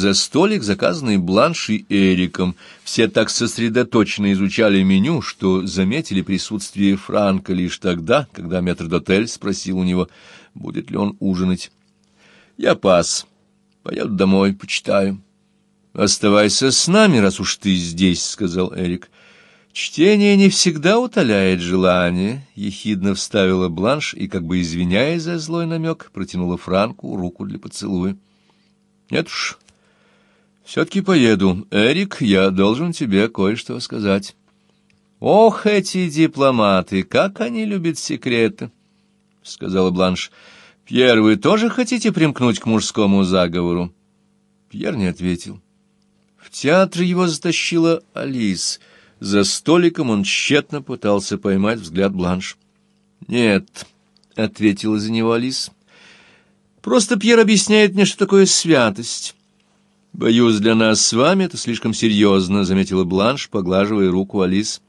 за столик, заказанный Бланш и Эриком. Все так сосредоточенно изучали меню, что заметили присутствие Франка лишь тогда, когда метрдотель спросил у него, будет ли он ужинать. «Я пас. Поеду домой, почитаю». «Оставайся с нами, раз уж ты здесь», — сказал Эрик. «Чтение не всегда утоляет желание», — ехидно вставила Бланш и, как бы извиняясь за злой намек, протянула Франку руку для поцелуя. «Нет уж, все-таки поеду. Эрик, я должен тебе кое-что сказать». «Ох, эти дипломаты, как они любят секреты!» — сказала Бланш. «Пьер, вы тоже хотите примкнуть к мужскому заговору?» Пьер не ответил. В театр его затащила Алис. За столиком он тщетно пытался поймать взгляд Бланш. «Нет», — ответила за него Алис. «Просто Пьер объясняет мне, что такое святость». «Боюсь, для нас с вами это слишком серьезно», — заметила Бланш, поглаживая руку Алис.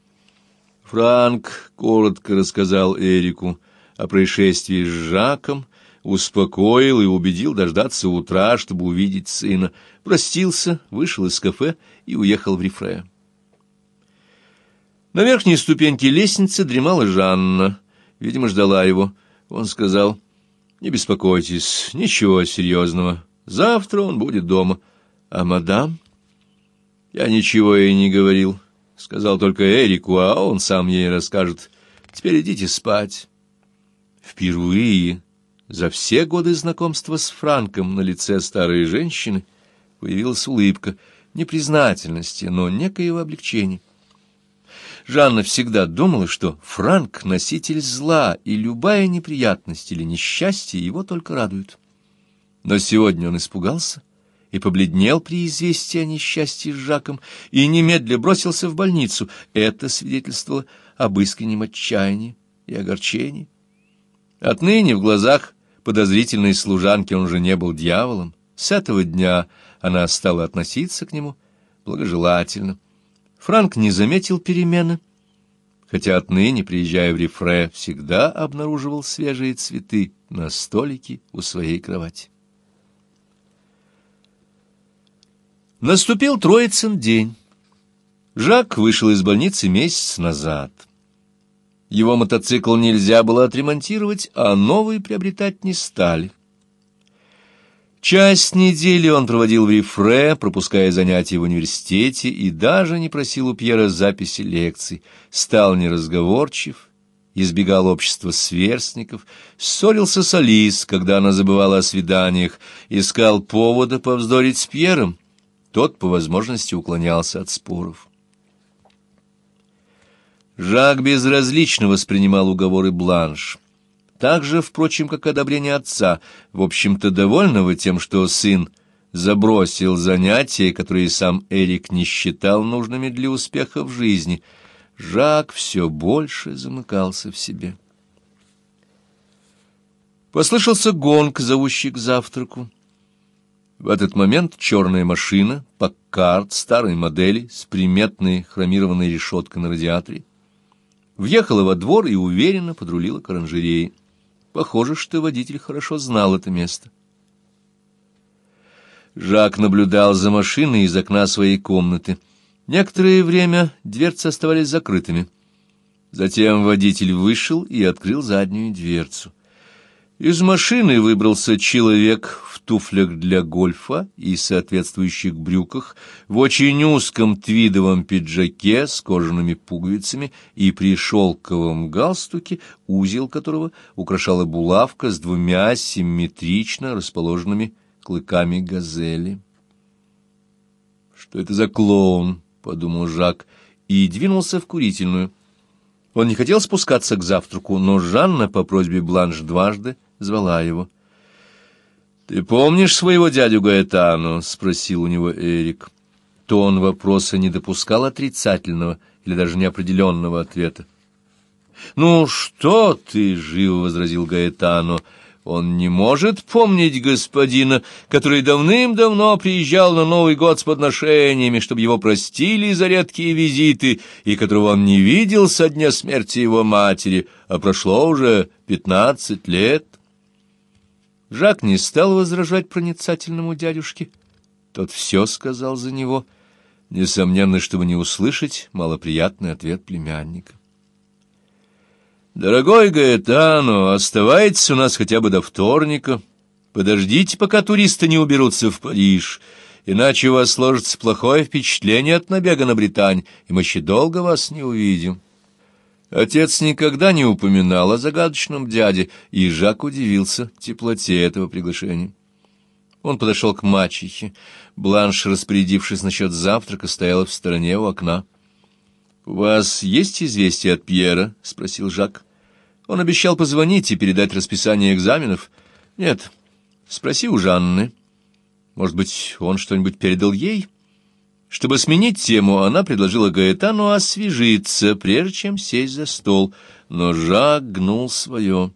Франк коротко рассказал Эрику о происшествии с Жаком, успокоил и убедил дождаться утра, чтобы увидеть сына, простился, вышел из кафе и уехал в Рифре. На верхней ступеньке лестницы дремала Жанна, видимо, ждала его. Он сказал, «Не беспокойтесь, ничего серьезного, завтра он будет дома». «А мадам?» «Я ничего ей не говорил, сказал только Эрику, а он сам ей расскажет. Теперь идите спать». Впервые за все годы знакомства с Франком на лице старой женщины появилась улыбка, не признательности, но некоего облегчения. Жанна всегда думала, что Франк — носитель зла, и любая неприятность или несчастье его только радует. Но сегодня он испугался и побледнел при известии о несчастье с Жаком, и немедля бросился в больницу. Это свидетельствовало об искреннем отчаянии и огорчении. Отныне в глазах подозрительной служанки он уже не был дьяволом. С этого дня она стала относиться к нему благожелательно. Франк не заметил перемены, хотя отныне, приезжая в Рифре, всегда обнаруживал свежие цветы на столике у своей кровати. Наступил Троицын день. Жак вышел из больницы месяц назад. Его мотоцикл нельзя было отремонтировать, а новый приобретать не стали. Часть недели он проводил в Рифре, пропуская занятия в университете, и даже не просил у Пьера записи лекций, стал неразговорчив, избегал общества сверстников, ссорился с Алис, когда она забывала о свиданиях, искал повода повздорить с Пьером, тот по возможности уклонялся от споров. Жак безразлично воспринимал уговоры Бланш. Так же, впрочем, как одобрение отца, в общем-то довольного тем, что сын забросил занятия, которые сам Эрик не считал нужными для успеха в жизни. Жак все больше замыкался в себе. Послышался гонг, зовущий к завтраку. В этот момент черная машина, Паккард старой модели, с приметной хромированной решеткой на радиаторе, въехала во двор и уверенно подрулила к оранжерее. Похоже, что водитель хорошо знал это место. Жак наблюдал за машиной из окна своей комнаты. Некоторое время дверцы оставались закрытыми. Затем водитель вышел и открыл заднюю дверцу. Из машины выбрался человек в туфлях для гольфа и соответствующих брюках, в очень узком твидовом пиджаке с кожаными пуговицами и при шелковом галстуке, узел которого украшала булавка с двумя симметрично расположенными клыками газели. «Что это за клоун?» — подумал Жак и двинулся в курительную. Он не хотел спускаться к завтраку, но Жанна по просьбе Бланш дважды звала его. «Ты помнишь своего дядю Гаэтану?» — спросил у него Эрик. Тон вопроса не допускал отрицательного или даже неопределенного ответа. «Ну что ты?» — живо возразил Гаэтано. «Он не может помнить господина, который давным-давно приезжал на Новый год с подношениями, чтобы его простили за редкие визиты, и которого он не видел со дня смерти его матери, а прошло уже пятнадцать лет». Жак не стал возражать проницательному дядюшке. Тот все сказал за него, несомненно, чтобы не услышать малоприятный ответ племянника. «Дорогой Гаэтано, оставайтесь у нас хотя бы до вторника. Подождите, пока туристы не уберутся в Париж, иначе у вас сложится плохое впечатление от набега на Британь, и мы еще долго вас не увидим». Отец никогда не упоминал о загадочном дяде, и Жак удивился теплоте этого приглашения. Он подошел к мачехе. Бланш, распорядившись насчет завтрака, стояла в стороне у окна. — У вас есть известие от Пьера? — спросил Жак. — Он обещал позвонить и передать расписание экзаменов. — Нет. Спроси у Жанны. Может быть, он что-нибудь передал ей? Чтобы сменить тему, она предложила Гаэтану освежиться, прежде чем сесть за стол. Но Жак гнул свое.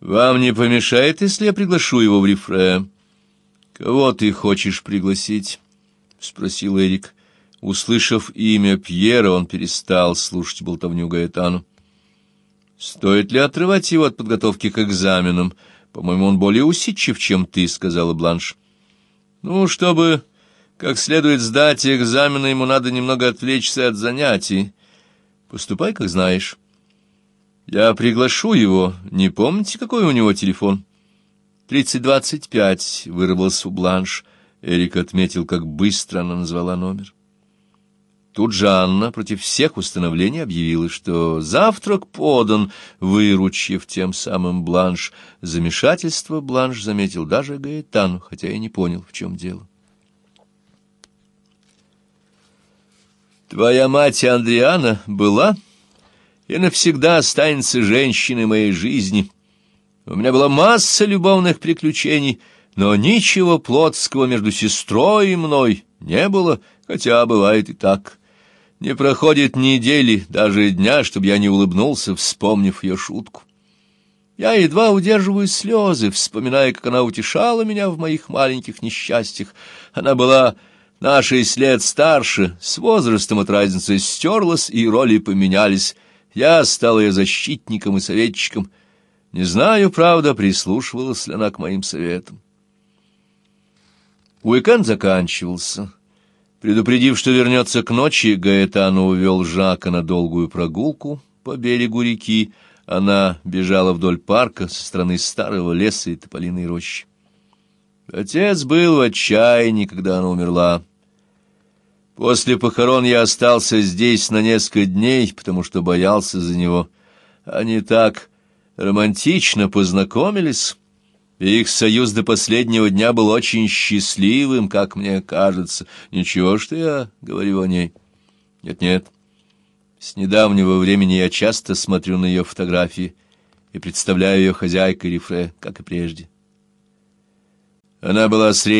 «Вам не помешает, если я приглашу его в рефре?» «Кого ты хочешь пригласить?» — спросил Эрик. Услышав имя Пьера, он перестал слушать болтовню Гаэтану. «Стоит ли отрывать его от подготовки к экзаменам? По-моему, он более усидчив, чем ты», — сказала Бланш. «Ну, чтобы как следует сдать экзамены, ему надо немного отвлечься от занятий. Поступай, как знаешь». Я приглашу его. Не помните, какой у него телефон? Тридцать двадцать пять, вырвался у Бланш. Эрик отметил, как быстро она назвала номер. Тут же Анна против всех установлений объявила, что завтрак подан, выручив тем самым Бланш. Замешательство Бланш заметил даже Гаэтану, хотя и не понял, в чем дело. «Твоя мать Андриана была...» и навсегда останется женщиной моей жизни. У меня была масса любовных приключений, но ничего плотского между сестрой и мной не было, хотя бывает и так. Не проходит недели, даже дня, чтобы я не улыбнулся, вспомнив ее шутку. Я едва удерживаю слезы, вспоминая, как она утешала меня в моих маленьких несчастьях. Она была нашей след старше, с возрастом от разницы стерлась, и роли поменялись — я стал ее защитником и советчиком. Не знаю, правда, прислушивалась ли она к моим советам. Уикенд заканчивался. Предупредив, что вернется к ночи, Гаэтану увел Жака на долгую прогулку по берегу реки. Она бежала вдоль парка со стороны старого леса и тополиной рощи. Отец был в отчаянии, когда она умерла. После похорон я остался здесь на несколько дней, потому что боялся за него. Они так романтично познакомились, их союз до последнего дня был очень счастливым, как мне кажется. Ничего, что я говорю о ней. Нет-нет. С недавнего времени я часто смотрю на ее фотографии и представляю ее хозяйкой Рифре, как и прежде. Она была средней,